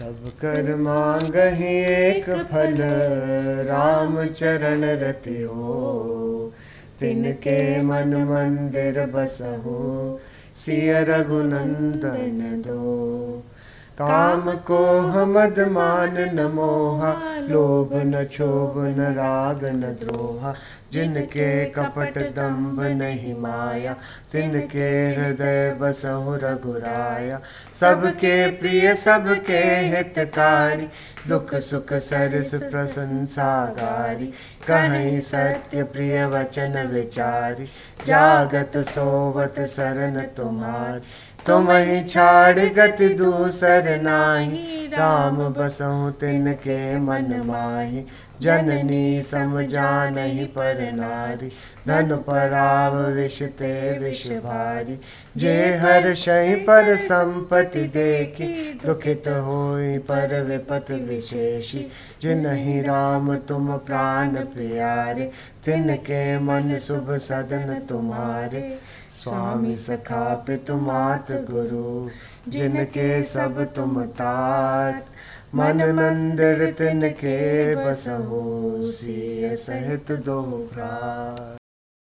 सब कर मांग ही एक फल, राम चरण रति हो तिनके मन मंदिर बसहु, सिय रघुनंदन दो। काम को हमद मान न मोहा लोभ न क्षोभ न राग न द्रोहा। जिनके कपट दम्भ नहीं माया, तिनके हृदय बसहु रघुराया। सबके प्रिय, सबके हितकारी दुख, सुख सरस प्रशंसा गारी कहीं सत्य प्रिय वचन विचारी। जागत, सोवत सरन तुम्हारी। तुम छाड़ गति दूसर नाही। राम बसहु तिनके मन माही, जननी समझा नहीं पर नारी धन पराव विष ते विष भारी। जे हर शही पर संपत्ति देखी, दुखित होई पर विपत विशेषी। जिनहि राम तुम प्राण प्यारे तिनके मन शुभ सदन तुम्हारे। स्वामी सखा पितु मात गुरु, जिनके सब तुम तात। मन मंदिर तिनके बसहो, सिय सहित दो